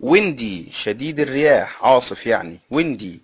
ويندي شديد الرياح عاصف يعني ويندي